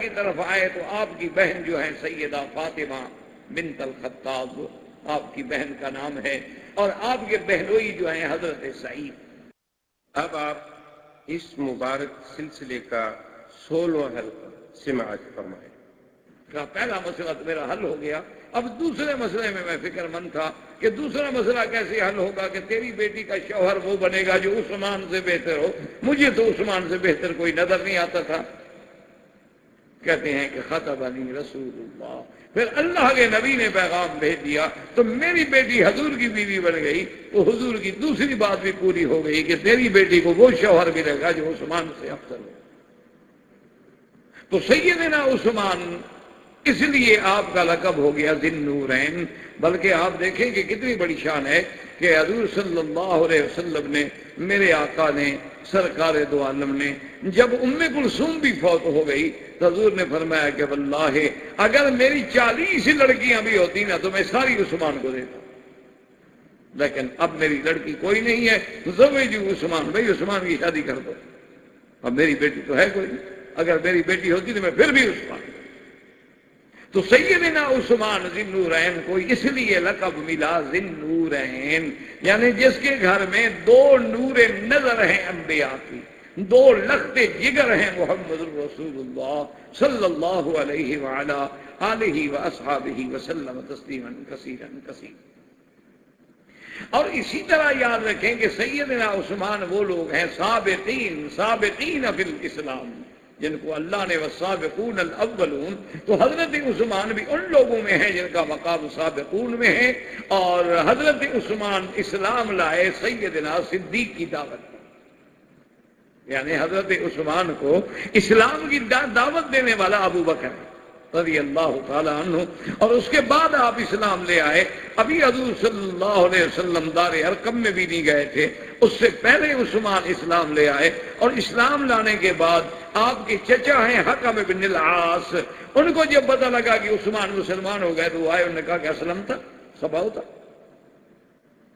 کی طرف آئے تو آپ کی بہن جو ہے سیدہ فاطمہ بنت الخطاب آپ کی بہن کا نام ہے اور آپ کے بہنوئی جو ہیں حضرت سعید۔ اب آپ اس مبارک سلسلے کا سولہ حلقہ سماعت فرمائیں۔ کا پہلا مسئلہ تو میرا حل ہو گیا۔ اب دوسرے مسئلے میں میں فکر مند تھا کہ دوسرا مسئلہ کیسے حل ہوگا کہ تیری بیٹی کا شوہر وہ بنے گا جو عثمان سے بہتر ہو۔ مجھے تو عثمان سے بہتر کوئی نظر نہیں آتا تھا۔ کہتے ہیں کہ خطب علی رسول اللہ پھر اللہ کے نبی نے پیغام بھیج دیا تو میری بیٹی حضور کی بیوی بن گئی، تو حضور کی دوسری بات بھی پوری ہو گئی کہ تیری بیٹی کو وہ شوہر ملے گا جو عثمان سے افضل ہو تو سیدنا عثمان، اس لیے آپ کا لقب ہو گیا ذن نورین بلکہ آپ دیکھیں کہ کتنی بڑی شان ہے کہ حضور صلی اللہ علیہ وسلم نے میرے آقا نے، سرکار دو عالم نے، جب ام کلثوم بھی فوت ہو گئی حضور نے فرمایا کہ واللہ، اگر میری چالیس لڑکیاں بھی ہوتی نا، تو میں ساری عثمان کو دیتا۔ لیکن اب میری لڑکی کوئی نہیں ہے، زوجی جی عثمان، بھائی عثمان کی شادی کر دو۔ اب میری بیٹی تو ہے کوئی۔ نہیں اگر میری بیٹی ہوتی تو میں پھر بھی عثمان۔ تو سیدنا عثمان ذن نورین کو اس لیے لقب ملا ذن نورین یعنی جس کے گھر میں دو نور نظر ہیں انبیاء کی، دو لخت جگر ہیں محمد رسول اللہ صلی اللہ علیہ وعلا آلہ و اصحابہ وسلم تسلیما کثیرا کثیر۔ اور اسی طرح یاد رکھیں کہ سیدنا عثمان وہ لوگ ہیں سابقین سابقین فی الاسلام۔ جن کو اللہ نے وسابقون الاولون، تو حضرت عثمان بھی ان لوگوں میں ہیں جن کا مقام سابقون میں ہے، اور حضرت عثمان اسلام لائے سیدنا صدیق کی دعوت یعنی حضرت عثمان کو اسلام کی دعوت دینے والا ابو بکر ہے رضی اللہ تعالیٰ عنہ۔ اور اس کے بعد آپ اسلام لے آئے۔ ابھی حضور صلی اللہ علیہ وسلم دار ارکم میں بھی نہیں گئے تھے۔ اس سے پہلے عثمان اسلام لے آئے۔ اور اسلام لانے کے بعد آپ کے چچا ہیں حکم بن العاص۔ ان کو جب پتا لگا کہ عثمان مسلمان ہو گئے تو وہ آئے، انہوں نے کہا کہ اسلم تھا سبا ہوتا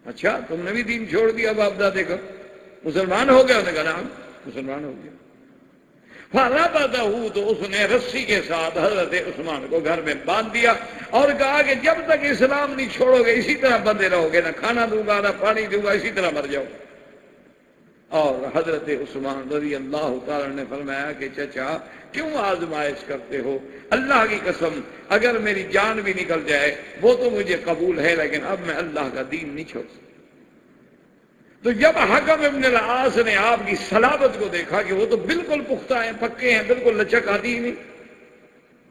اچھا تم نے بھی دین چھوڑ دیا باپ دادے کو مسلمان ہو گیا انہوں نے کہا نام مسلمان ہو گیا۔ ہوں تو اس نے رسی کے ساتھ حضرت عثمان کو گھر میں باندھ دیا اور کہا کہ جب تک اسلام نہیں چھوڑو گے، اسی طرح بندے رہو گے، نہ کھانا دوں گا، نہ پانی دوں گا، اسی طرح مر جاؤ۔ اور حضرت عثمان رضی اللہ تعالی نے فرمایا کہ چچا، کیوں آزمائش کرتے ہو؟ اللہ کی قسم، اگر میری جان بھی نکل جائے، وہ تو مجھے قبول ہے، لیکن اب میں اللہ کا دین نہیں چھوڑ سکتا۔ تو جب حکم ابن العاص نے آپ کی سلابت کو دیکھا کہ وہ تو بالکل پختہ ہیں، پکے ہیں، بالکل لچک آتی ہی نہیں،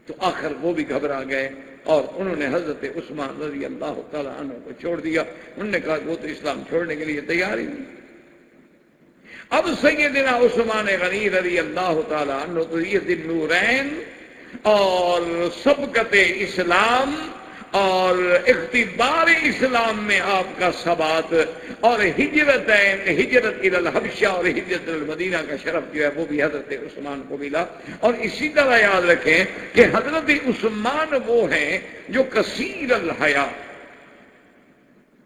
تو آخر وہ بھی گھبرا گئے اور انہوں نے حضرت عثمان رضی اللہ تعالیٰ عنہ کو چھوڑ دیا۔ انہوں نے کہا کہ وہ تو اسلام چھوڑنے کے لیے تیار ہی نہیں۔ اب سیدنا عثمان غنی رضی اللہ تعالیٰ عنہ تو یہ دن نورین اور سبقت اسلام اور اختبار اسلام میں آپ کا ثبات اور ہجرت ہجرت الحبشہ اور ہجرت المدینہ کا شرف جو ہے وہ بھی حضرت عثمان کو ملا۔ اور اسی طرح یاد رکھیں کہ حضرت عثمان وہ ہیں جو کثیر الحیا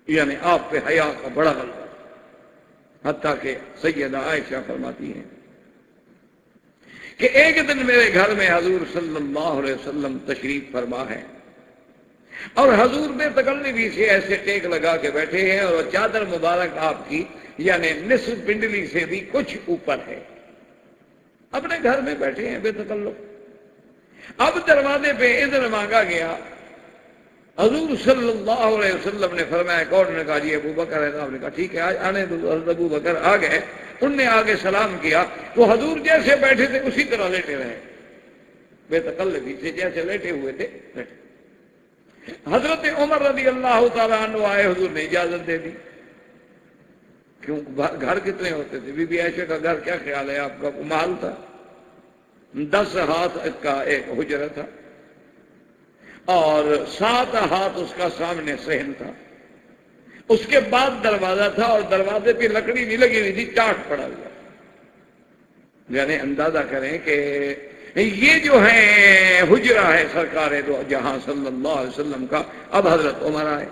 یعنی آپ پہ حیا کا بڑا غلطہ حتیٰ کہ سیدہ عائشہ فرماتی ہیں کہ ایک دن میرے گھر میں حضور صلی اللہ علیہ وسلم تشریف فرما ہے اور حضور میں تکلفی سے ایسے ٹیک لگا کے بیٹھے ہیں اور چادر مبارک آپ کی یعنی نصف پنڈلی سے بھی کچھ اوپر ہے۔ اپنے گھر میں بیٹھے ہیں بے تکلف۔ اب دروازے پہ ادھر مانگا گیا۔ حضور صلی اللہ علیہ وسلم نے فرمایا، کون نے کہا؟ جی ابو بکر ہے۔ آپ نے کہا، ٹھیک ہے، آج آنے دو ابو بکر آ گئے۔ ان نے آگے سلام کیا۔ تو حضور جیسے بیٹھے تھے، اسی طرح لیٹے رہے۔ بے تکلفی سے جیسے لیٹے ہوئے تھے بیٹھے حضرت عمر رضی اللہ تعالیٰ عنہ آئے، حضور نے اجازت دے دی۔ کیوں؟ گھر کتنے ہوتے تھے؟ بی بی عائشہ کا گھر، کیا خیال ہے آپ کا؟ محل تھا۔ دس ہاتھ کا ایک حجر تھا۔ اور سات ہاتھ اس کا سامنے سہن تھا۔ اس کے بعد دروازہ تھا اور دروازے پہ لکڑی نہیں لگی ہوئی تھی، چاٹ پڑا ہوا۔ یعنی اندازہ کریں کہ یہ جو ہے حجرہ ہے سرکار دو جہاں صلی اللہ علیہ وسلم کا۔ اب حضرت عمر آئے۔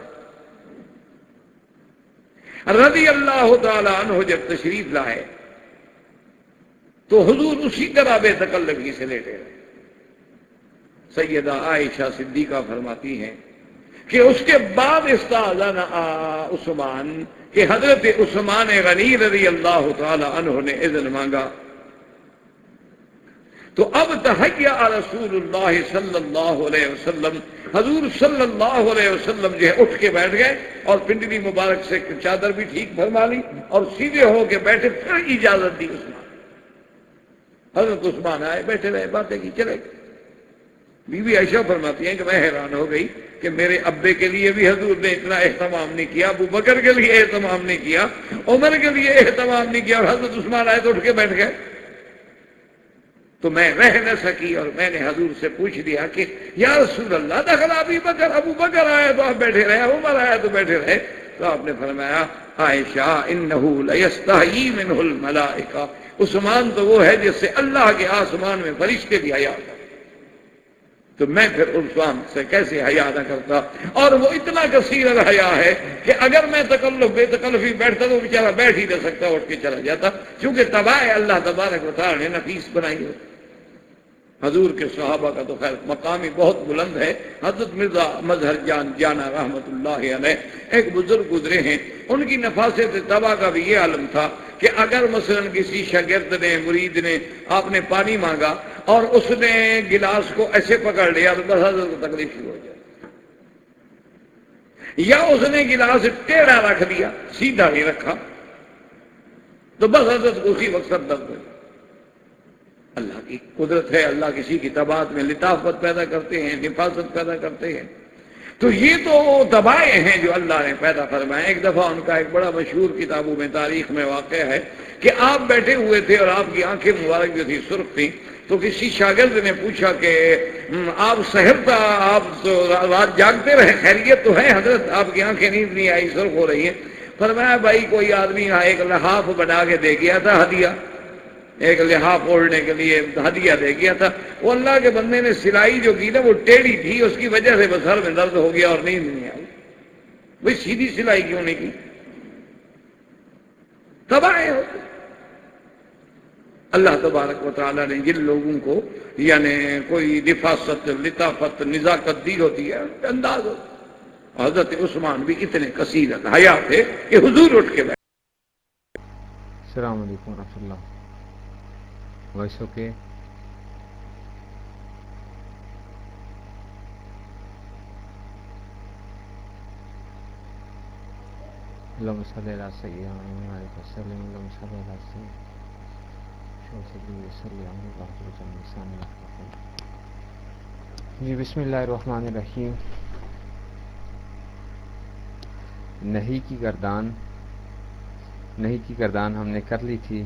رضی اللہ تعالیٰ عنہ جب تشریف لائے، تو حضور اسی طرح بے تکلفی سے لیٹے رہے۔ سیدہ عائشہ صدیقہ فرماتی ہیں کہ اس کے بعد استعلان عثمان، کہ حضرت عثمان غنی رضی اللہ تعالی عنہ نے اذن مانگا۔ تو اب تحیہ رسول اللہ صلی اللہ علیہ وسلم، حضور صلی اللہ علیہ وسلم جو ہے اٹھ کے بیٹھ گئے اور پنڈلی مبارک سے چادر بھی ٹھیک فرما لی اور سیدھے ہو کے بیٹھے، پھر اجازت دی عثمان۔ حضرت عثمان آئے، بیٹھے رہے، باتیں کی، چلے گئے۔ بی بی عائشہ فرماتی ہیں کہ میں حیران ہو گئی کہ میرے ابے کے لیے بھی حضور نے اتنا اہتمام نہیں کیا، ابو بکر کے لیے اہتمام نہیں کیا، عمر کے لیے اہتمام نہیں کیا اور حضرت عثمان آئے تو اٹھ کے بیٹھ گئے۔ تو میں رہ نہ سکی اور میں نے حضور سے پوچھ لیا کہ یا رسول اللہ، دخل ابھی بکر، ابو بکر آیا تو آپ بیٹھے رہے، عمر آیا تو بیٹھے رہے۔ تو آپ نے فرمایا، عائشہ، انہو منہ الملائکہ۔ عثمان تو وہ ہے جس سے اللہ کے آسمان میں فرشتے بھی حیا تو میں پھر عثمان سے کیسے حیا نہ کرتا؟ اور وہ اتنا کثیر حیا ہے کہ اگر میں تکلف، بے تکلفی بیٹھتا تو بیچارہ بیٹھ ہی نہ سکتا، اٹھ کے چلا جاتا کیونکہ تباہ اللہ تبارک وطار نے نفیس بنائی ہوتی حضور کے صحابہ کا تو خیر، مقامی بہت بلند ہے۔ حضرت مرزا مظہر جان جانا رحمت اللہ علیہ ایک بزرگ گزرے ہیں۔ ان کی نفاست تباہ کا بھی یہ عالم تھا کہ اگر مثلا کسی شاگرد نے، مرید نے آپ نے پانی مانگا اور اس نے گلاس کو ایسے پکڑ لیا تو بس حضرت کو تکلیف شروع ہو جائے یا اس نے گلاس ٹیڑھا رکھ دیا، سیدھا نہیں رکھا۔ تو بس حضرت کو اسی وقت درد ہو جائے اللہ کی قدرت ہے، اللہ کسی کی تباہت میں لطافت پیدا کرتے ہیں، حفاظت پیدا کرتے ہیں۔ تو یہ تو دبائے ہیں جو اللہ نے پیدا فرمائے۔ ایک دفعہ ان کا ایک بڑا مشہور کتابوں میں، تاریخ میں واقع ہے کہ آپ بیٹھے ہوئے تھے اور آپ کی آنکھیں مبارک جو تھی، سرخ تھی تو کسی شاگرد نے پوچھا کہ آپ سہر تھا، آپ تو رات جاگتے رہے؟ خیریت تو ہے حضرت، آپ کی آنکھیں نیند نہیں آئی، سرخ ہو رہی ہے فرمایا، بھائی، کوئی آدمی ایک لحاف بنا کے دے گیا تھا، ہدیہ۔ ایک لحاف ہاں اوڑھنے کے لیے ہدیہ دے گیا تھا۔ وہ اللہ کے بندے نے سلائی جو کی نا، وہ ٹیڑھی تھی، اس کی وجہ سے بس میں درد ہو گیا اور نیند نہیں آئی۔ بھائی سیدھی سلائی کیوں نہیں کی؟ تباہ ہوتے اللہ تبارک و تعالیٰ نے جن لوگوں کو یعنی کوئی لفاست لطافت، نزاکت دی ہوتی ہے، انداز ہوتا حضرت عثمان بھی اتنے کثیر حیا تھے کہ حضور اٹھ کے بیٹھے۔ السلام علیکم ورحمۃ اللہ۔ وائس اوکے اللهم صل على سيدنا محمد وسلم اللهم صل على سيدنا شو صلي وسلم على الله الانسان جی بسم اللہ الرحمن الرحیم نہیں کی گردان نہیں کی گردان ہم نے کر لی تھی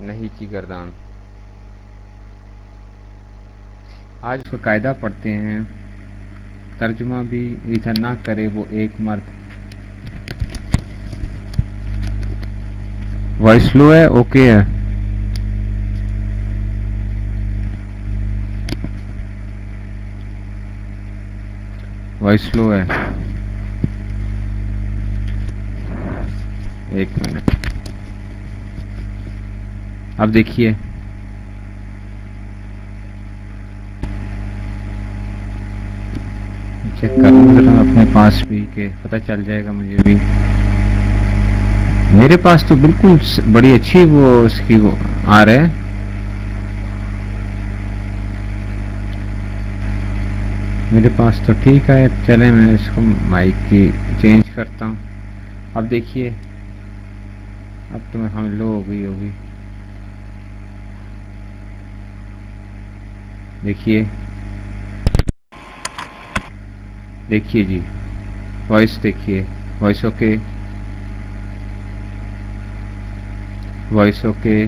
نہیں کی گردان۔ آج اس قاعدہ پڑھتے ہیں۔ ترجمہ بھی ادھر نہ کرے وہ ایک مرد۔ وائس لو ہے، اوکے ہے۔ وائس لو ہے۔ ایک منٹ۔ اب دیکھیے۔ چیک کروں اپنے پاس بھی کہ پتہ چل جائے گا مجھے بھی۔ میرے پاس تو بالکل بڑی اچھی وہ اس کی وہ آ رہے میرے پاس تو ٹھیک ہے۔ چلے میں اس کو مائک کی چینج کرتا ہوں۔ اب دیکھیے۔ اب تو میں ہم لو ہو گئی ہوگی۔ دیکھیے۔ دیکھیے جی وائس دیکھیے۔ وائس اوکے وائس اوکے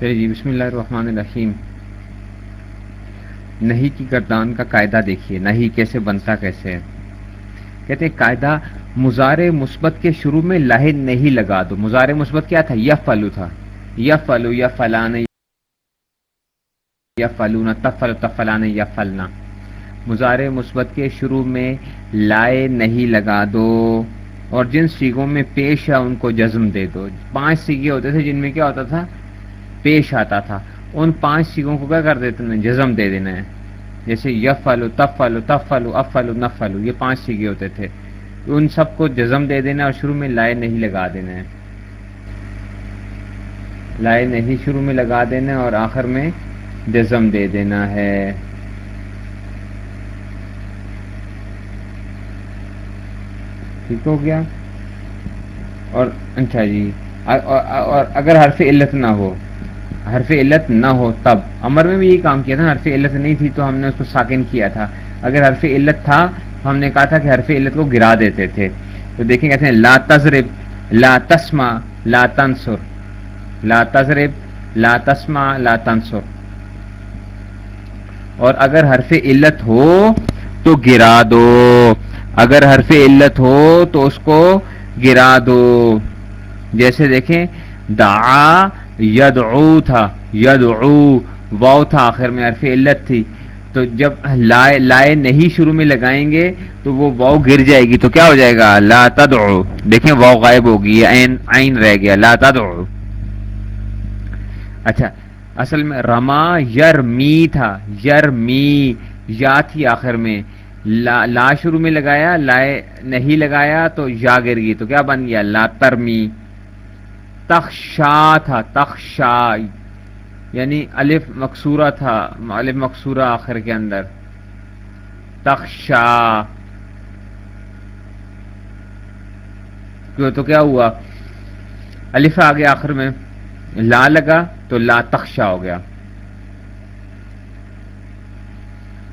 جی بسم اللہ الرحمن الرحیم۔ نہیں کی گردان کا قاعدہ دیکھیے نہیں کیسے بنتا، کیسے کہتے ہیں، قاعدہ مزار مثبت کے شروع میں لاہد نہیں لگا۔ دو مزار مثبت کیا تھا؟ یا فلو تھا۔ یا فلو یا فلان یا فلونا تفل تفلانا یا فلنا مظاہرے مثبت کے شروع میں لائے نہیں لگا دو۔ اور جن سیگوں میں پیش ہے ان کو جزم دے دو۔ پانچ سیگے ہوتے تھے، جن میں کیا ہوتا تھا؟ پیش آتا تھا۔ ان پانچ سیگوں کو کیا کر دیتے ہیں جزم دے دینا ہے۔ جیسے یف فلو تف فلو تف فلو اف فلو نف فلو یہ پانچ سیگے ہوتے تھے۔ ان سب کو جزم دے دینا اور شروع میں لائے نہیں لگا دینا ہے۔ لائے نہیں، شروع میں لگا دینا اور آخر میں جزم دے دینا ہے۔ ٹھیک ہو گیا؟ اور اچھا جی اور اگر حرف علت نہ ہو۔ حرف علت نہ ہو تب۔ امر میں بھی یہی کام کیا تھا، حرف علت نہیں تھی تو ہم نے اس کو ساکن کیا تھا۔ اگر حرف علت تھا، ہم نے کہا تھا کہ حرف علت کو گرا دیتے تھے۔ تو دیکھیں کہتے ہیں، لا تضرب لا تسما لا تنسر لا تضرب لا تسما لا تنسر اور اگر حرف علت ہو تو گرا دو۔ اگر حرف علت ہو تو اس کو گرا دو۔ جیسے دیکھیں، دعا یدعو تھا یدعو واؤ تھا آخر میں حرف علت تھی۔ تو جب لائے لائے نہیں شروع میں لگائیں گے تو وہ واؤ گر جائے گی۔ تو کیا ہو جائے گا؟ لا تدعو۔ دیکھیں واؤ غائب ہوگی عین عین رہ گیا۔ لا تدعو۔ اچھا اصل میں رما یر می تھا۔ یر می یا تھی آخر میں۔ لا, لا شروع میں لگایا لائے نہیں لگایا تو یا گر گئی۔ تو کیا بن گیا؟ لا ترمی تخشا تھا تخشا یعنی الف مقصورہ تھا، الف مقصورہ آخر کے اندر۔ تخشا۔ تو کیا ہوا؟ الف آ گیا آخر میں، لا لگا تو لا تخشا ہو گیا۔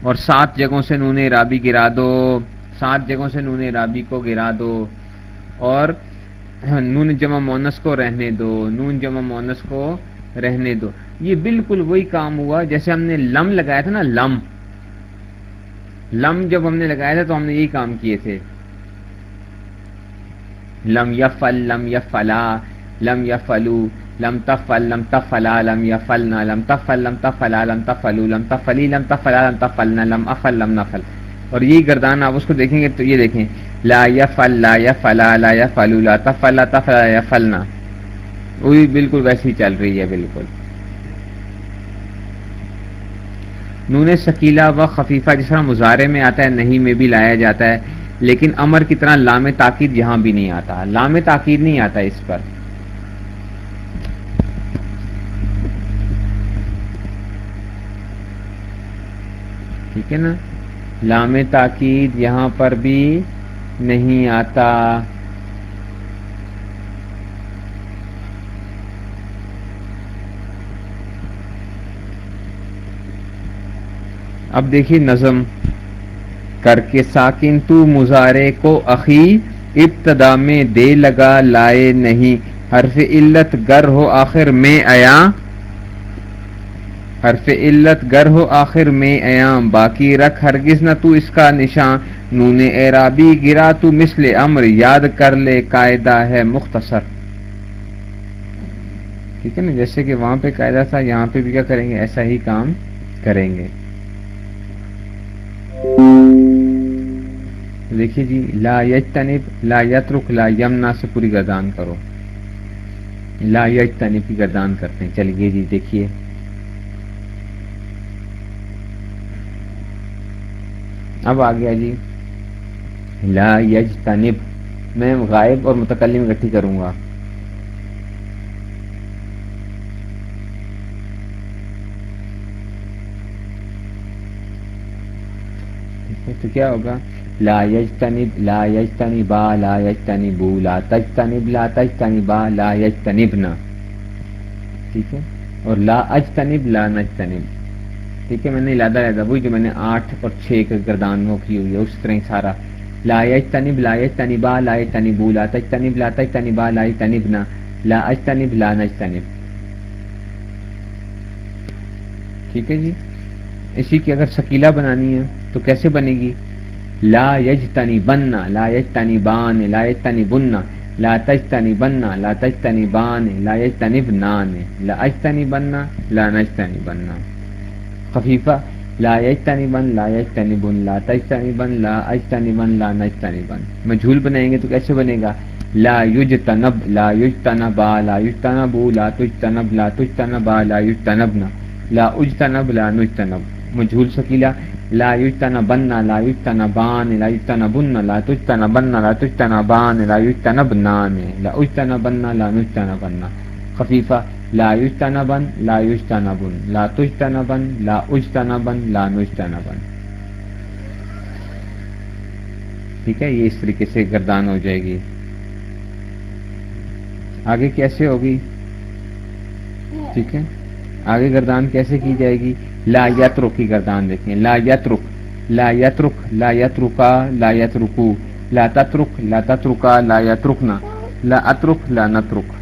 اور سات جگہوں سے نون رابی گرا دو، سات جگہوں سے نون رابی کو گرا دو۔ اور ہاں، نون جمع مونس کو رہنے دو، نون جمع مونس کو رہنے دو۔ یہ بالکل وہی کام ہوا جیسے ہم نے لم لگایا تھا نا، لم۔ لم جب ہم نے لگایا تھا تو ہم نے یہی کام کیے تھے۔ لم یفل، لم یفلا، لم یفلو، لم تفل، لم تفلا، لم یفلنا، لم تفل، لم تفلا، لم تفلو، لم تفلی، لم تفلا، لم تفلنا، لم افل، لم نفل۔ اور یہی گردان آپ اس کو دیکھیں گے تو یہ دیکھیں۔ لا یفل لا یفلا لا یفلو لا تفل لا تفلا یفلنا وہی بالکل ویسی چل رہی ہے، بالکل۔ نون سکیلا و خفیفہ جس طرح مظاہرے میں آتا ہے، نہیں میں بھی لایا جاتا ہے، لیکن امر کی طرح لام تاکید یہاں بھی نہیں آتا۔ لام تاکید نہیں آتا اس پر۔ ٹھیک ہے نا؟ لام تاکید یہاں پر بھی نہیں آتا۔ اب دیکھیے نظم۔ کر کے ساکن تو مظاہرے کو عقی ابتدا میں دے لگا، لائے نہیں۔ حرف علت گر ہو آخر میں آیا۔ حرف علت گر ہو آخر میں ایام، باقی رکھ ہرگز نہ تو اس کا نشان۔ نون اعرابی، گرا تو مثل امر، یاد کر لے قاعدہ ہے مختصر۔ ٹھیک ہے نا؟ جیسے کہ وہاں پہ قاعدہ تھا، یہاں پہ بھی کیا کریں گے؟ ایسا ہی کام کریں گے۔ دیکھیے جی لا یجتنب، لا یترک، لا یمنا سے پوری گردان کرو۔ لا یجتنب کی گردان کرتے ہیں۔ چلیے جی دیکھیے۔ اب آ گیا جی۔ لا یج تنب میں غائب اور متکلم اکٹھی کروں گا۔ تو کیا ہوگا؟ لا یج تنب لا یج تنبا لا یج لا تج تنب لا تج تنبا لا یج تنبنا ٹھیک ہے؟ اور لا اج تنب لا نج تنب ٹھیک ہے، میں نے لادا لادا وہی جو میں نے آٹھ اور چھ کے گردان وہ کی ہوئی ہے، اس طرح ہی سارا۔ لا اج تنب لا اج تنبا لا تنبو لا تجتنب، لا تج لا تنبنا لا اج تنب لا نجتنب۔ ٹھیک ہے جی؟ اسی کی اگر سکیلا بنانی ہے تو کیسے بنے گی؟ لا یج تنی بننا لا یج تنی بان لا یج تنی بننا لا تج تنی بننا لا تج تنی بان لا یج تنب نان لا اج تنی بننا لا نجتنی بننا خفیفہ لا یجتنی بن لا یجتنی بن لا تجتنی بن لا اجتنی بن لا نجتنی بن مجھول بنائیں گے تو کیسے بنے گا لا یجتنب لا یجتنبا لا یجتنبو لا تجتنب لا تجتنبا لا یجتنبنا لا اجتنب لا نجتنب مجھول سکیلا لا یجتنبن لا یجتنبان لا یجتنبن لا تجتنبن لا تجتنبان لا یجتنبنان لا اجتنبن لا نجتنبن خفیفہ، لا یجتنبن لا یجتنبن، لا تجتنبن، لا اجتنبن، لا نجتنبن۔ ٹھیک ہے، یہ اس طریقے سے گردان ہو جائے گی۔ آگے کیسے ہوگی؟ ٹھیک ہے۔ آگے گردان کیسے کی جائے گی؟ لا یترک کی گردان دیکھیں۔ لا یترک لا یترک، لا یترکا، لا یترکو۔ لا تترک، لا تترکا، لا یترکنا۔ لا اترک، لا نترک۔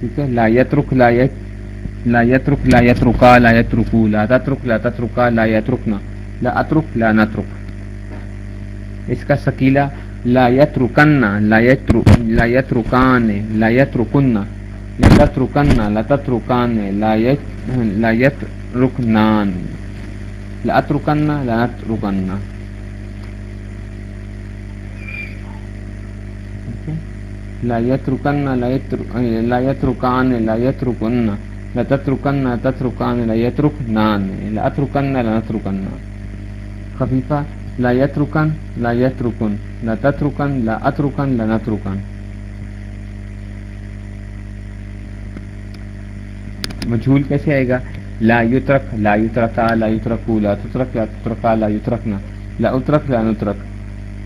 ٹھیک ہے؟ لا یترک، لا یت لا یترک، لا یترکا، لا یترکو، لا تترک، لا تترکا، لا یترکنا، لا اترک، لا نترک۔ اس کا سکیلا لا یترکن لا یترک لا یترکان لا یترکن لا تترکن لا تترکان لا یت لا یترکنان۔ لا اترکن لا نترکن لا يتركن، لا يتر لا يتركان، لا يتركن، لا تتركن تتركان، لا يتركنان، لا اتركن لا نتركن. خفيفة. لا يتركن لا يتركن، لا تتركن، لا اتركن لا نتركن. مجھول کیسے آئے گا؟ لا یترک لا یترکا لا یترکو لا تترک لا تترکا لا یترکنا لا اترک لا نترک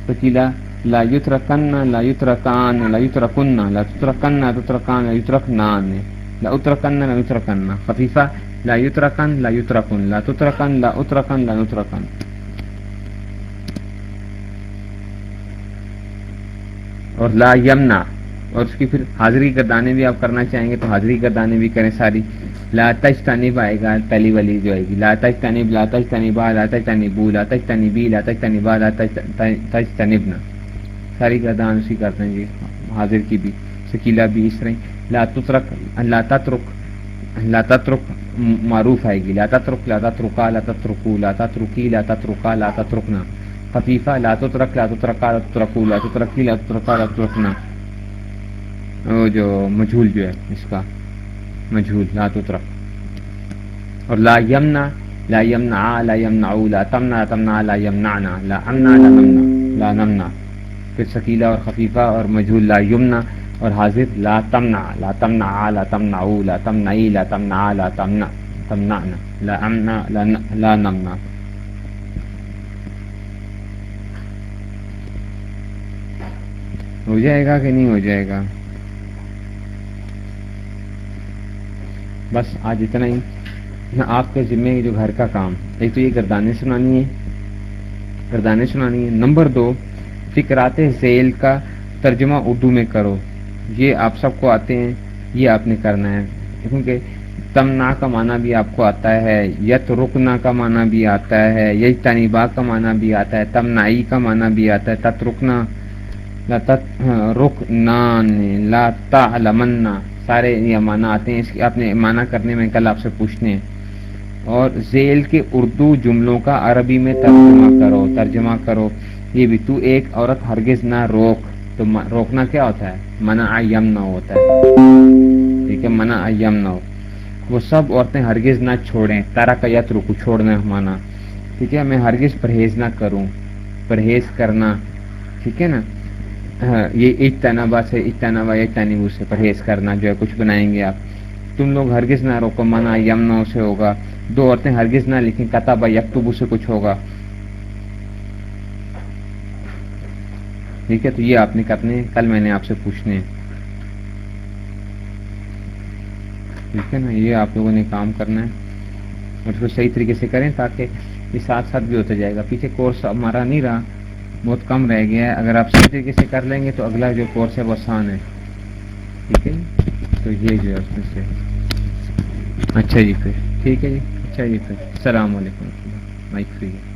فکیلا لا يتركن، لا يتركان، لا يتركن، لا تتركن، لا تتركان، لا يتركنان. لا اتركن لا يتركن. خفيفة. لا يتركن لا يتركن. لا تتركن، لا اتركن لا نتركن. اور لا یمنا اور اس کی پھر حاضری گردانے بھی آپ کرنا چاہیں گے تو حاضری گردانے بھی کریں ساری. لا تج تجتنب آئے گا، پہلی والی جو آئے گی. لا تج تجتنب، لا تج تجتنبا لا تج تجتنبو لا تج تجتنبی لا تج تجتنبا لا تج تجتنبنا ساری گردان اسی کرتے ہیں جی حاضر کی بھی سکیلا بھی اس طرح لا تترک لا تترک لا تترک معروف آئے گی لا تترک لا تترکا لا تترکو لا تترکی لا تترکا لا تترکنا خفیفہ لا تترک لا تترکا لا تترکو لا تترکی لا تترکا لا تترکنا وہ جو مجھول جو ہے اس کا مجھول لا تترک اور لا یمنا لا یمنع لا یمنعو لا تمنع تمنع لا یمنعنا لا امنع لا نمنع لا نمنع پھر سکیلا اور خفیفہ اور مجھول لا یمنا اور حاضر لا تمنا لا تمنا لا تمنا لا تمنعی لا تمنا لا تمنا تمنعنا لا امنا لا, نمنا ہو جائے گا کہ نہیں ہو جائے گا؟ بس آج اتنا ہی. نہ آپ کے ذمے جو گھر کا کام ایک تو یہ گردانے سنانی ہے گردانے سنانی ہے نمبر دو فکرات ذیل کا ترجمہ اردو میں کرو۔ یہ آپ سب کو آتے ہیں، یہ آپ نے کرنا ہے۔ کیونکہ تمنا کا معنی بھی آپ کو آتا ہے، یت رکنا کا معنی بھی آتا ہے، یج تنیبا کا معنی بھی آتا ہے، تمنائی کا معنی بھی آتا ہے، تت رکنا، لا تت ہاں، رک نان لا تا لمنا سارے یہ معنی آتے ہیں۔ اس کے اپنے معنی کرنے میں کل آپ سے پوچھنے ہیں۔ اور ذیل کے اردو جملوں کا عربی میں ترجمہ کرو ترجمہ کرو۔ یہ بھی تو ایک عورت ہرگز نہ روک، تو روکنا کیا ہوتا ہے؟ منع یم نہ ہوتا ہے۔ ٹھیک ہے، منع یم نہ ہو۔ وہ سب عورتیں ہرگز نہ چھوڑیں۔ تارا کا یت رکو، چھوڑنا مانا۔ ٹھیک ہے، میں ہرگز پرہیز نہ کروں۔ پرہیز کرنا، ٹھیک ہے نا؟ ہاں، یہ اجتنابا سے اجتنابا یا تنبو سے پرہیز کرنا جو ہے، کچھ بنائیں گے آپ۔ تم لوگ ہرگز نہ روکو، منع یمنوں سے ہوگا۔ دو عورتیں ہرگز نہ لکھیں، کتابہ یکتبو سے کچھ ہوگا۔ ٹھیک ہے، تو یہ آپ نے کرنے کل میں نے آپ سے پوچھنے ٹھیک ہے نا، یہ آپ لوگوں نے کام کرنا ہے۔ اور اس کو صحیح طریقے سے کریں تاکہ یہ ساتھ ساتھ بھی ہوتا جائے گا۔ پیچھے کورس ہمارا نہیں رہا، بہت کم رہ گیا ہے۔ اگر آپ صحیح طریقے سے کر لیں گے تو اگلا جو کورس ہے وہ آسان ہے۔ ٹھیک ہے جی؟ تو یہ جو ہے اس میں سے۔ اچھا جی پھر۔ ٹھیک ہے جی اچھا جی پھر۔ السلام علیکم۔ مائک فری ہے۔